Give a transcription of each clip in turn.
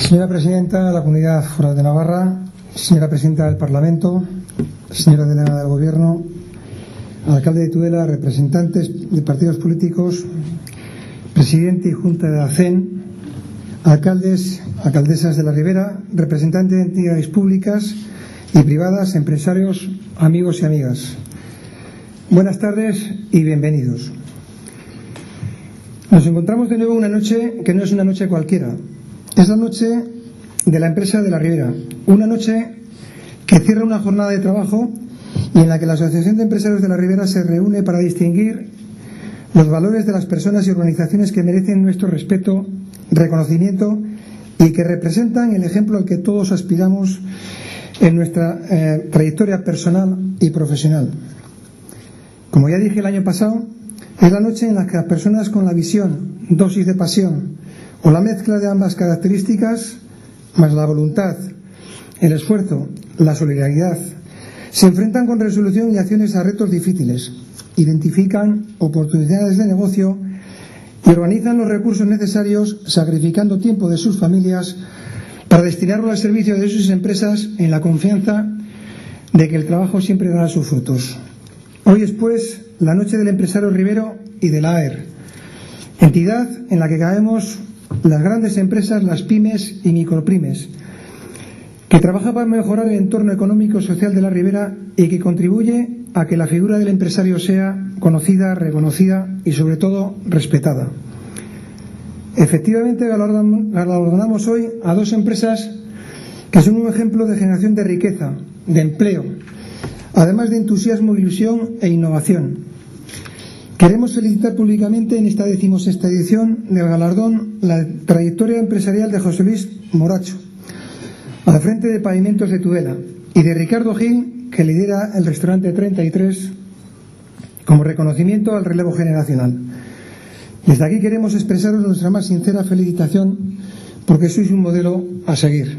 Señora Presidenta de la Comunidad Foral de Navarra, señora Presidenta del Parlamento, señora delegada del Gobierno, alcalde de Tudela, representantes de partidos políticos, presidente y junta de la alcaldes, alcaldesas de la Ribera, representantes de entidades públicas y privadas, empresarios, amigos y amigas. Buenas tardes y bienvenidos. Nos encontramos de nuevo una noche que no es una noche cualquiera. Es la noche de la empresa de la Ribera. Una noche que cierra una jornada de trabajo y en la que la Asociación de Empresarios de la Ribera se reúne para distinguir los valores de las personas y organizaciones que merecen nuestro respeto, reconocimiento y que representan el ejemplo al que todos aspiramos en nuestra eh, trayectoria personal y profesional. Como ya dije el año pasado, es la noche en la que las personas con la visión, dosis de pasión o la mezcla de ambas características, más la voluntad, el esfuerzo, la solidaridad, se enfrentan con resolución y acciones a retos difíciles, identifican oportunidades de negocio y organizan los recursos necesarios sacrificando tiempo de sus familias para destinarlo al servicio de sus empresas en la confianza de que el trabajo siempre dará sus frutos. Hoy es, pues, la noche del empresario Rivero y de la AER, entidad en la que caemos las grandes empresas, las pymes y microprimes, que trabaja para mejorar el entorno económico y social de la Ribera y que contribuye a que la figura del empresario sea conocida, reconocida y, sobre todo, respetada. Efectivamente, galardonamos hoy a dos empresas que son un ejemplo de generación de riqueza, de empleo, además de entusiasmo, ilusión e innovación. Queremos felicitar públicamente en esta decimosexta edición del galardón la trayectoria empresarial de José Luis Moracho, al frente de Pavimentos de Tudela, y de Ricardo Gil, que lidera el restaurante 33, como reconocimiento al relevo generacional. Desde aquí queremos expresaros nuestra más sincera felicitación porque sois un modelo a seguir.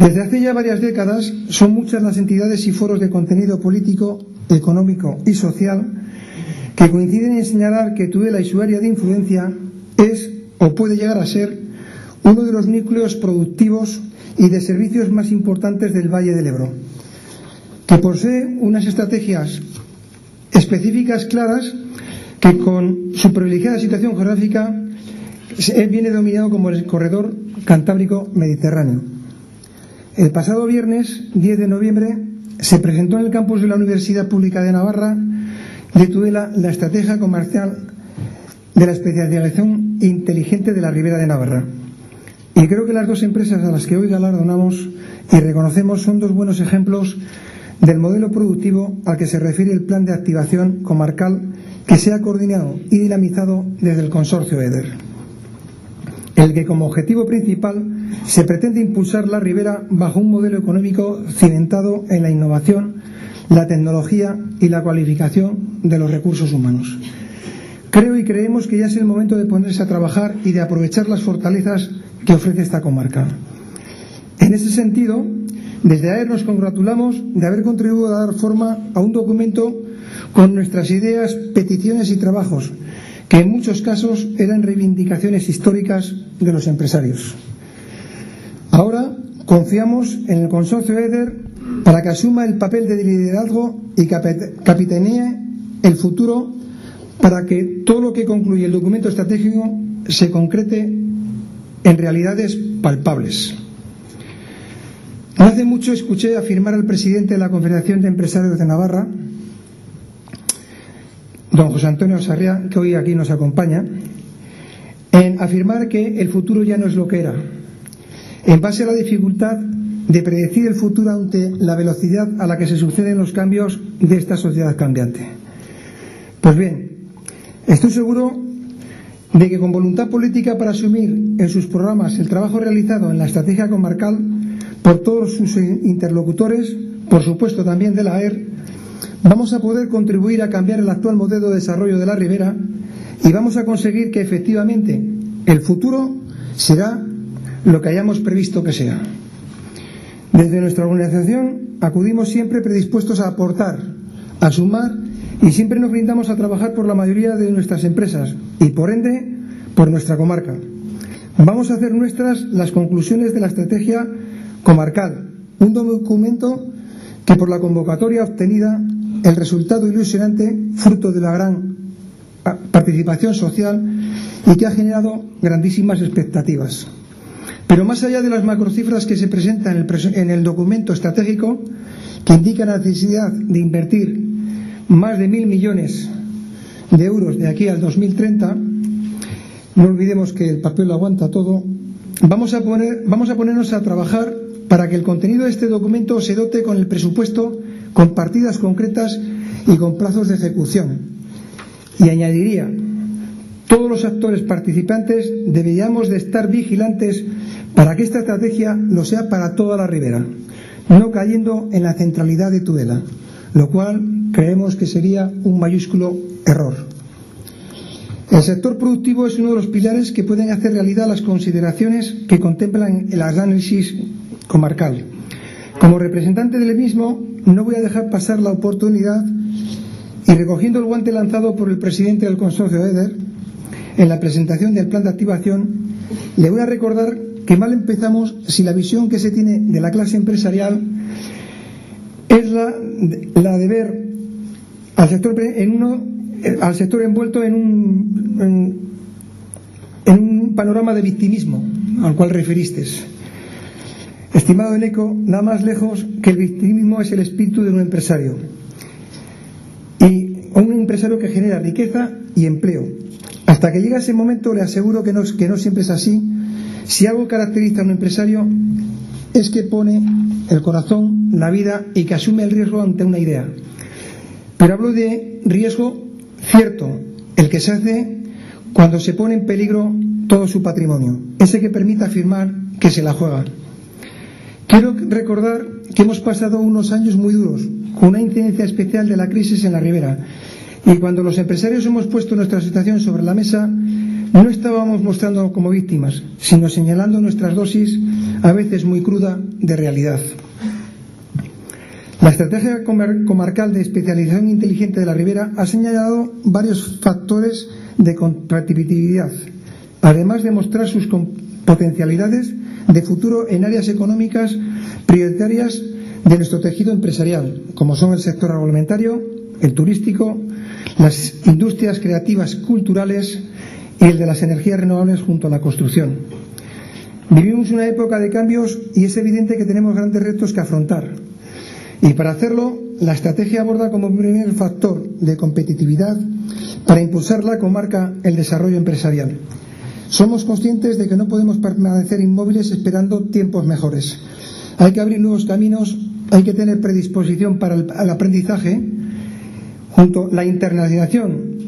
Desde hace ya varias décadas son muchas las entidades y foros de contenido político, económico y social que coinciden en señalar que Tudela y su área de influencia es o puede llegar a ser uno de los núcleos productivos y de servicios más importantes del Valle del Ebro, que posee unas estrategias específicas claras que con su privilegiada situación geográfica viene dominado como el corredor cantábrico mediterráneo. El pasado viernes 10 de noviembre se presentó en el campus de la Universidad Pública de Navarra de Tudela la estrategia comercial de la especialización inteligente de la Ribera de Navarra. Y creo que las dos empresas a las que hoy galardonamos y reconocemos son dos buenos ejemplos del modelo productivo al que se refiere el plan de activación comarcal que se ha coordinado y dinamizado desde el consorcio EDER. El que como objetivo principal se pretende impulsar la Ribera bajo un modelo económico cimentado en la innovación, la tecnología y la cualificación de los recursos humanos. Creo y creemos que ya es el momento de ponerse a trabajar y de aprovechar las fortalezas que ofrece esta comarca. En ese sentido, desde AER nos congratulamos de haber contribuido a dar forma a un documento con nuestras ideas, peticiones y trabajos, que en muchos casos eran reivindicaciones históricas de los empresarios. Ahora confiamos en el consorcio EDER para que asuma el papel de liderazgo y capitanee el futuro para que todo lo que concluye el documento estratégico se concrete en realidades palpables. No hace mucho escuché afirmar al presidente de la Confederación de Empresarios de Navarra, don José Antonio Sarria, que hoy aquí nos acompaña, en afirmar que el futuro ya no es lo que era, en base a la dificultad de predecir el futuro ante la velocidad a la que se suceden los cambios de esta sociedad cambiante. Pues bien, estoy seguro de que con voluntad política para asumir en sus programas el trabajo realizado en la estrategia comarcal por todos sus interlocutores, por supuesto también de la AER, vamos a poder contribuir a cambiar el actual modelo de desarrollo de la ribera y vamos a conseguir que efectivamente el futuro será lo que hayamos previsto que sea. Desde nuestra organización acudimos siempre predispuestos a aportar, a sumar y siempre nos brindamos a trabajar por la mayoría de nuestras empresas y, por ende, por nuestra comarca. Vamos a hacer nuestras las conclusiones de la estrategia comarcal, un documento que por la convocatoria obtenida, el resultado ilusionante, fruto de la gran participación social y que ha generado grandísimas expectativas. Pero más allá de las macrocifras que se presentan en el, documento estratégico, que indica la necesidad de invertir más de mil millones de euros de aquí al 2030, no olvidemos que el papel lo aguanta todo, vamos a, poner, vamos a ponernos a trabajar para que el contenido de este documento se dote con el presupuesto, con partidas concretas y con plazos de ejecución. Y añadiría, todos los actores participantes deberíamos de estar vigilantes para que esta estrategia lo sea para toda la ribera, no cayendo en la centralidad de Tudela, lo cual creemos que sería un mayúsculo error. El sector productivo es uno de los pilares que pueden hacer realidad las consideraciones que contemplan el análisis comarcal. Como representante del mismo, no voy a dejar pasar la oportunidad y recogiendo el guante lanzado por el presidente del consorcio EDER en la presentación del plan de activación, le voy a recordar que mal empezamos si la visión que se tiene de la clase empresarial es la, de ver al sector, en uno, al sector envuelto en un, en un panorama de victimismo al cual referiste. Estimado Eneco, nada más lejos que el victimismo es el espíritu de un empresario. Y un empresario que genera riqueza y empleo. Hasta que llega ese momento le aseguro que no, que no siempre es así. Si algo caracteriza a un empresario es que pone el corazón, la vida y que asume el riesgo ante una idea. Pero hablo de riesgo cierto, el que se hace cuando se pone en peligro todo su patrimonio, ese que permite afirmar que se la juega. Quiero recordar que hemos pasado unos años muy duros, con una incidencia especial de la crisis en la ribera. Y cuando los empresarios hemos puesto nuestra situación sobre la mesa, no estábamos mostrando como víctimas, sino señalando nuestras dosis, a veces muy cruda, de realidad. La estrategia comarcal de especialización inteligente de la ribera ha señalado varios factores de competitividad, además de mostrar sus potencialidades de futuro en áreas económicas prioritarias de nuestro tejido empresarial, como son el sector agroalimentario, el turístico, las industrias creativas culturales y el de las energías renovables junto a la construcción. Vivimos una época de cambios y es evidente que tenemos grandes retos que afrontar. Y para hacerlo, la estrategia aborda como primer factor de competitividad para impulsar la comarca el desarrollo empresarial. Somos conscientes de que no podemos permanecer inmóviles esperando tiempos mejores. Hay que abrir nuevos caminos, hay que tener predisposición para el, aprendizaje, junto a la internacionalización,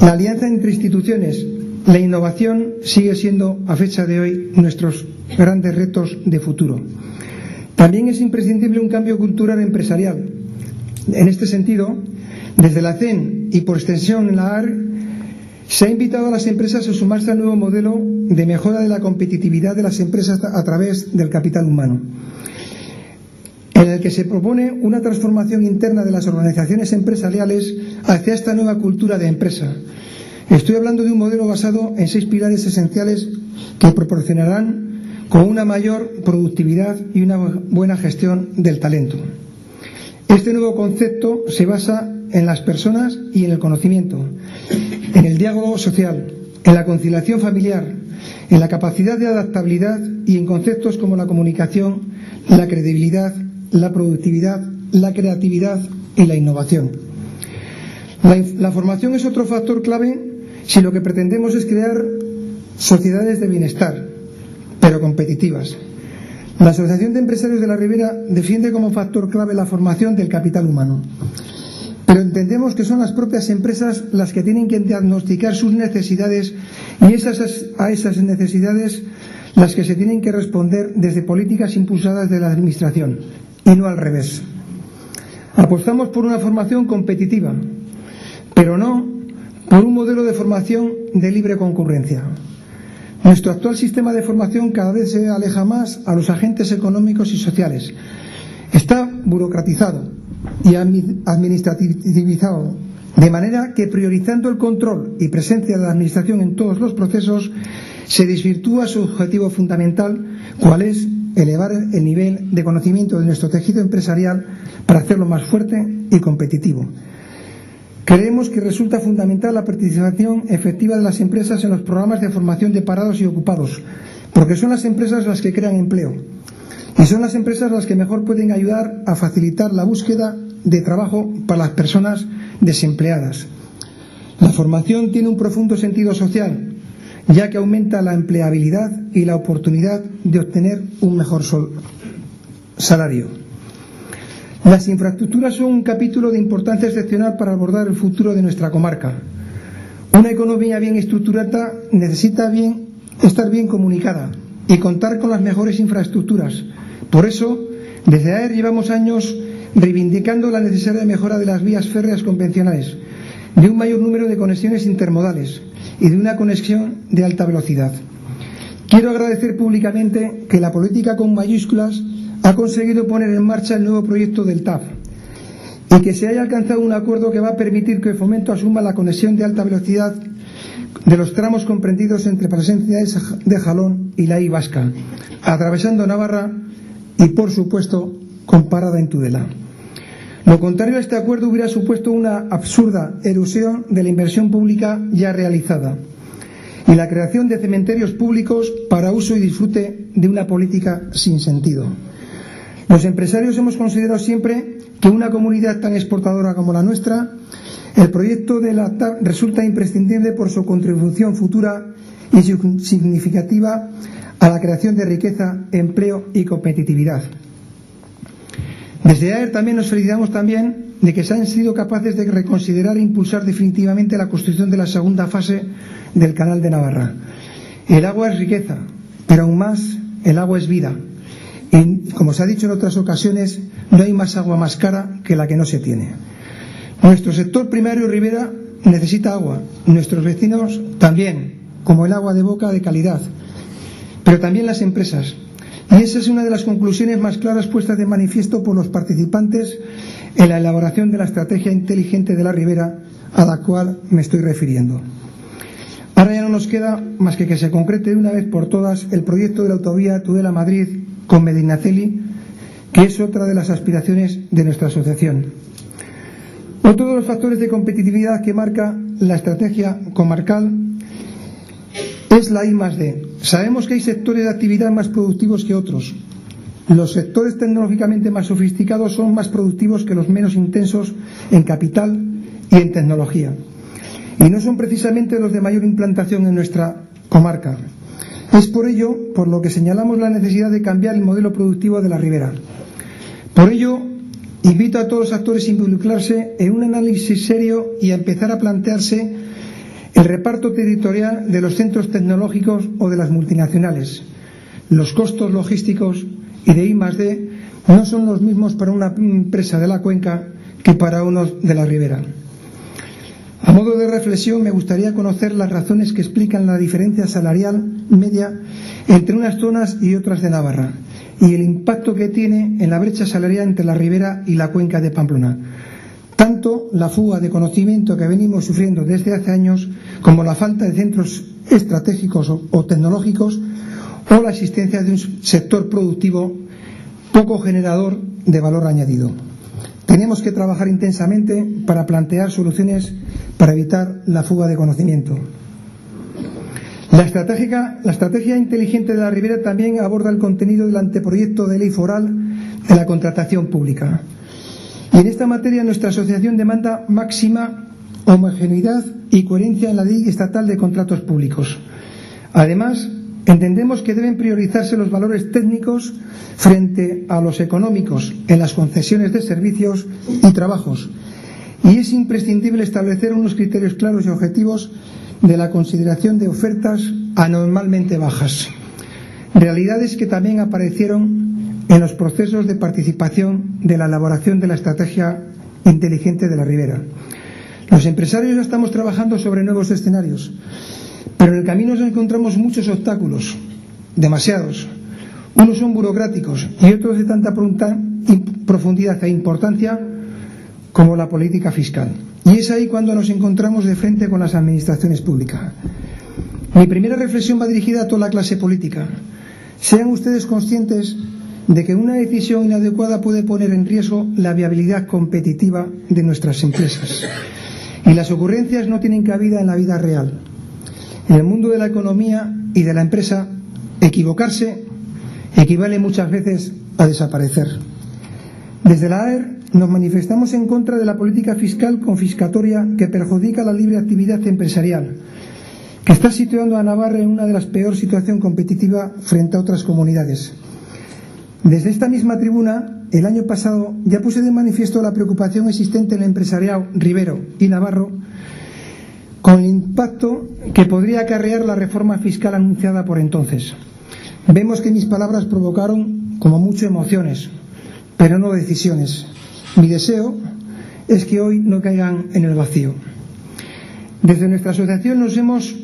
la alianza entre instituciones, la innovación sigue siendo a fecha de hoy nuestros grandes retos de futuro. También es imprescindible un cambio cultural empresarial. En este sentido, desde la CEN y por extensión la AR se ha invitado a las empresas a sumarse al nuevo modelo de mejora de la competitividad de las empresas a través del capital humano, en el que se propone una transformación interna de las organizaciones empresariales hacia esta nueva cultura de empresa. Estoy hablando de un modelo basado en seis pilares esenciales que proporcionarán con una mayor productividad y una buena gestión del talento. Este nuevo concepto se basa en las personas y en el conocimiento, en el diálogo social, en la conciliación familiar, en la capacidad de adaptabilidad y en conceptos como la comunicación, la credibilidad, la productividad, la creatividad y la innovación. La, formación es otro factor clave si lo que pretendemos es crear sociedades de bienestar, pero competitivas. La Asociación de Empresarios de la Ribera defiende como factor clave la formación del capital humano. Pero entendemos que son las propias empresas las que tienen que diagnosticar sus necesidades y esas, a esas necesidades las que se tienen que responder desde políticas impulsadas de la Administración y no al revés. Apostamos por una formación competitiva, pero no por un modelo de formación de libre concurrencia. Nuestro actual sistema de formación cada vez se aleja más a los agentes económicos y sociales. Está burocratizado, y administrativizado, de manera que priorizando el control y presencia de la Administración en todos los procesos, se desvirtúa su objetivo fundamental, cual es elevar el nivel de conocimiento de nuestro tejido empresarial para hacerlo más fuerte y competitivo. Creemos que resulta fundamental la participación efectiva de las empresas en los programas de formación de parados y ocupados, porque son las empresas las que crean empleo y son las empresas las que mejor pueden ayudar a facilitar la búsqueda de trabajo para las personas desempleadas. La formación tiene un profundo sentido social, ya que aumenta la empleabilidad y la oportunidad de obtener un mejor salario. Las infraestructuras son un capítulo de importancia excepcional para abordar el futuro de nuestra comarca. Una economía bien estructurada necesita bien, estar bien comunicada y contar con las mejores infraestructuras. Por eso, desde AER llevamos años reivindicando la necesaria mejora de las vías férreas convencionales, de un mayor número de conexiones intermodales, y de una conexión de alta velocidad. Quiero agradecer públicamente que la política con mayúsculas ha conseguido poner en marcha el nuevo proyecto del TAF y que se haya alcanzado un acuerdo que va a permitir que el Fomento asuma la conexión de alta velocidad de los tramos comprendidos entre presencia de Jalón y la I Vasca, atravesando Navarra y, por supuesto, con parada en Tudela. Lo contrario a este acuerdo hubiera supuesto una absurda erosión de la inversión pública ya realizada y la creación de cementerios públicos para uso y disfrute de una política sin sentido. Los empresarios hemos considerado siempre que una comunidad tan exportadora como la nuestra, el proyecto de la TAP resulta imprescindible por su contribución futura y significativa a la creación de riqueza, empleo y competitividad. Desde AER también nos felicitamos también de que se han sido capaces de reconsiderar e impulsar definitivamente la construcción de la segunda fase del Canal de Navarra. El agua es riqueza, pero aún más el agua es vida. Como se ha dicho en otras ocasiones, no hay más agua más cara que la que no se tiene. Nuestro sector primario Rivera necesita agua, nuestros vecinos también, como el agua de boca de calidad, pero también las empresas. Y esa es una de las conclusiones más claras puestas de manifiesto por los participantes en la elaboración de la estrategia inteligente de la Ribera a la cual me estoy refiriendo. Ahora ya no nos queda más que que se concrete de una vez por todas el proyecto de la autovía Tudela-Madrid con Medinaceli, que es otra de las aspiraciones de nuestra asociación. Otro de los factores de competitividad que marca la estrategia comarcal es la I más D, Sabemos que hay sectores de actividad más productivos que otros. Los sectores tecnológicamente más sofisticados son más productivos que los menos intensos en capital y en tecnología. Y no son precisamente los de mayor implantación en nuestra comarca. Es por ello por lo que señalamos la necesidad de cambiar el modelo productivo de la ribera. Por ello, invito a todos los actores a involucrarse en un análisis serio y a empezar a plantearse el reparto territorial de los centros tecnológicos o de las multinacionales. Los costos logísticos y de I D no son los mismos para una empresa de la cuenca que para uno de la ribera. A modo de reflexión, me gustaría conocer las razones que explican la diferencia salarial media entre unas zonas y otras de Navarra y el impacto que tiene en la brecha salarial entre la ribera y la cuenca de Pamplona tanto la fuga de conocimiento que venimos sufriendo desde hace años como la falta de centros estratégicos o, tecnológicos o la existencia de un sector productivo poco generador de valor añadido. Tenemos que trabajar intensamente para plantear soluciones para evitar la fuga de conocimiento. La, la estrategia inteligente de la Ribera también aborda el contenido del anteproyecto de ley foral de la contratación pública. Y en esta materia nuestra asociación demanda máxima homogeneidad y coherencia en la ley estatal de contratos públicos. Además, entendemos que deben priorizarse los valores técnicos frente a los económicos en las concesiones de servicios y trabajos. Y es imprescindible establecer unos criterios claros y objetivos de la consideración de ofertas anormalmente bajas. Realidades que también aparecieron en los procesos de participación de la elaboración de la estrategia inteligente de la Ribera. Los empresarios ya estamos trabajando sobre nuevos escenarios, pero en el camino nos encontramos muchos obstáculos, demasiados. Unos son burocráticos y otros de tanta profundidad e importancia como la política fiscal. Y es ahí cuando nos encontramos de frente con las administraciones públicas. Mi primera reflexión va dirigida a toda la clase política. Sean ustedes conscientes de que una decisión inadecuada puede poner en riesgo la viabilidad competitiva de nuestras empresas. Y las ocurrencias no tienen cabida en la vida real. En el mundo de la economía y de la empresa, equivocarse equivale muchas veces a desaparecer. Desde la AER nos manifestamos en contra de la política fiscal confiscatoria que perjudica la libre actividad empresarial, que está situando a Navarra en una de las peores situaciones competitivas frente a otras comunidades. Desde esta misma tribuna, el año pasado, ya puse de manifiesto la preocupación existente en el empresariado Rivero y Navarro con el impacto que podría acarrear la reforma fiscal anunciada por entonces. Vemos que mis palabras provocaron como mucho emociones, pero no decisiones. Mi deseo es que hoy no caigan en el vacío. Desde nuestra asociación nos hemos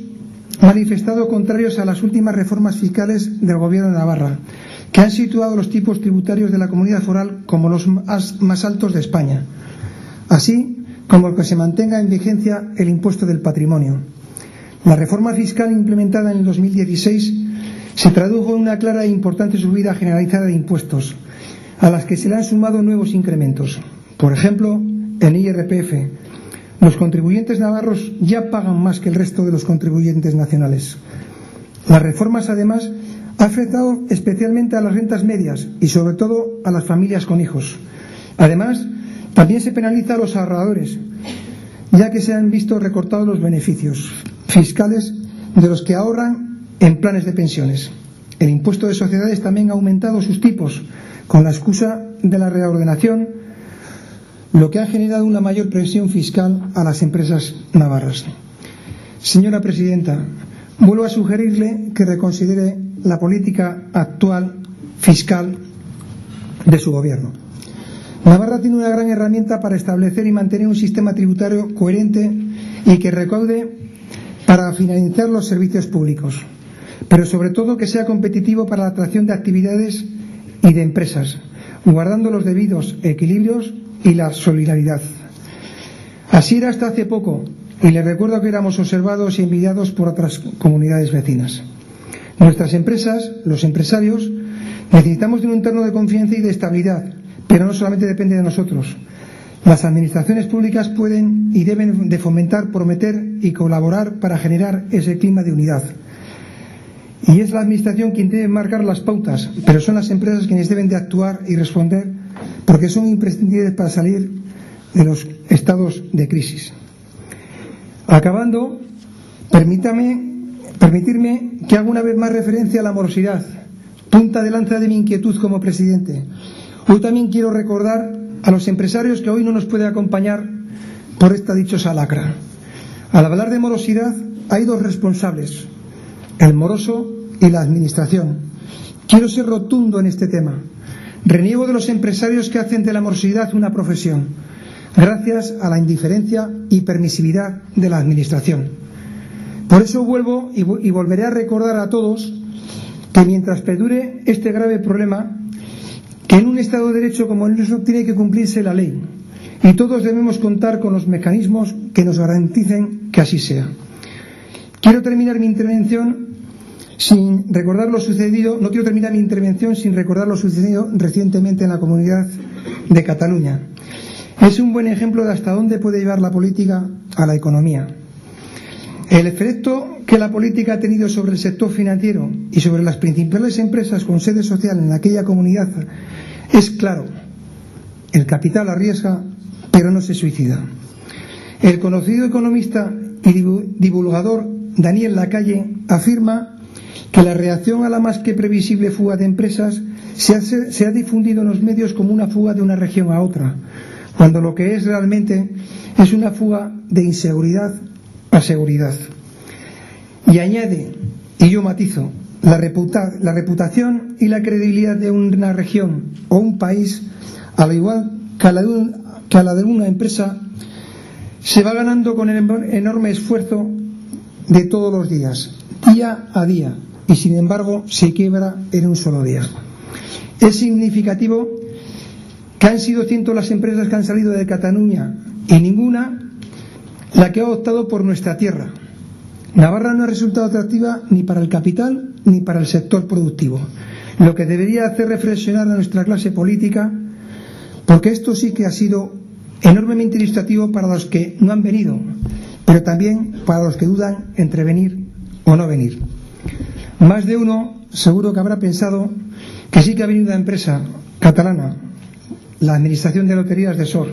manifestado contrarios a las últimas reformas fiscales del Gobierno de Navarra, que han situado los tipos tributarios de la comunidad foral como los más altos de España, así como el que se mantenga en vigencia el impuesto del patrimonio. La reforma fiscal implementada en el 2016 se tradujo en una clara e importante subida generalizada de impuestos, a las que se le han sumado nuevos incrementos. Por ejemplo, en IRPF, los contribuyentes navarros ya pagan más que el resto de los contribuyentes nacionales. Las reformas, además, han afectado especialmente a las rentas medias y, sobre todo, a las familias con hijos. Además, también se penaliza a los ahorradores, ya que se han visto recortados los beneficios fiscales de los que ahorran en planes de pensiones. El impuesto de sociedades también ha aumentado sus tipos con la excusa de la reordenación, lo que ha generado una mayor presión fiscal a las empresas navarras. Señora Presidenta, vuelvo a sugerirle que reconsidere la política actual fiscal de su Gobierno. Navarra tiene una gran herramienta para establecer y mantener un sistema tributario coherente y que recaude para financiar los servicios públicos pero sobre todo que sea competitivo para la atracción de actividades y de empresas, guardando los debidos equilibrios y la solidaridad. Así era hasta hace poco, y le recuerdo que éramos observados y envidiados por otras comunidades vecinas. Nuestras empresas, los empresarios, necesitamos de un entorno de confianza y de estabilidad, pero no solamente depende de nosotros. Las administraciones públicas pueden y deben de fomentar, prometer y colaborar para generar ese clima de unidad. Y es la Administración quien debe marcar las pautas, pero son las empresas quienes deben de actuar y responder porque son imprescindibles para salir de los estados de crisis. Acabando, permítame, permitirme que haga una vez más referencia a la morosidad, punta de lanza de mi inquietud como presidente. Hoy también quiero recordar a los empresarios que hoy no nos puede acompañar por esta dichosa lacra. Al hablar de morosidad hay dos responsables, el moroso y la administración. Quiero ser rotundo en este tema. Reniego de los empresarios que hacen de la morosidad una profesión, gracias a la indiferencia y permisividad de la administración. Por eso vuelvo y, volveré a recordar a todos que mientras perdure este grave problema, en un Estado de Derecho como el nuestro tiene que cumplirse la ley y todos debemos contar con los mecanismos que nos garanticen que así sea. Quiero terminar mi intervención sin recordar lo sucedido, no quiero terminar mi intervención sin recordar lo sucedido recientemente en la comunidad de Cataluña. Es un buen ejemplo de hasta dónde puede llevar la política a la economía. El efecto que la política ha tenido sobre el sector financiero y sobre las principales empresas con sede social en aquella comunidad es claro. El capital arriesga, pero no se suicida. El conocido economista y divulgador Daniel Lacalle afirma que la reacción a la más que previsible fuga de empresas se ha, difundido en los medios como una fuga de una región a otra, cuando lo que es realmente es una fuga de inseguridad a seguridad. Y añade, y yo matizo, la, la reputación y la credibilidad de una región o un país, al igual que a la de una empresa, se va ganando con el enorme esfuerzo de todos los días, día a día, y sin embargo se quiebra en un solo día. Es significativo que han sido cientos las empresas que han salido de Cataluña y ninguna la que ha optado por nuestra tierra. Navarra no ha resultado atractiva ni para el capital ni para el sector productivo, lo que debería hacer reflexionar a nuestra clase política, porque esto sí que ha sido enormemente ilustrativo para los que no han venido, pero también para los que dudan entre venir o no venir. Más de uno seguro que habrá pensado que sí que ha venido una empresa catalana, la Administración de Loterías de SOR.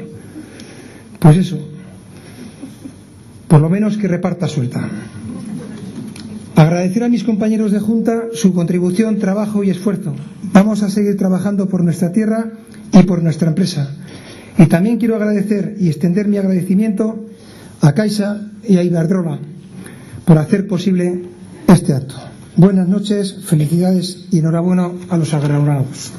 Pues eso, por lo menos que reparta suelta. Agradecer a mis compañeros de Junta su contribución, trabajo y esfuerzo. Vamos a seguir trabajando por nuestra tierra y por nuestra empresa. Y también quiero agradecer y extender mi agradecimiento a Caixa y a Iberdrola por hacer posible este acto. Buenas noches, felicidades y enhorabuena a los agraurados.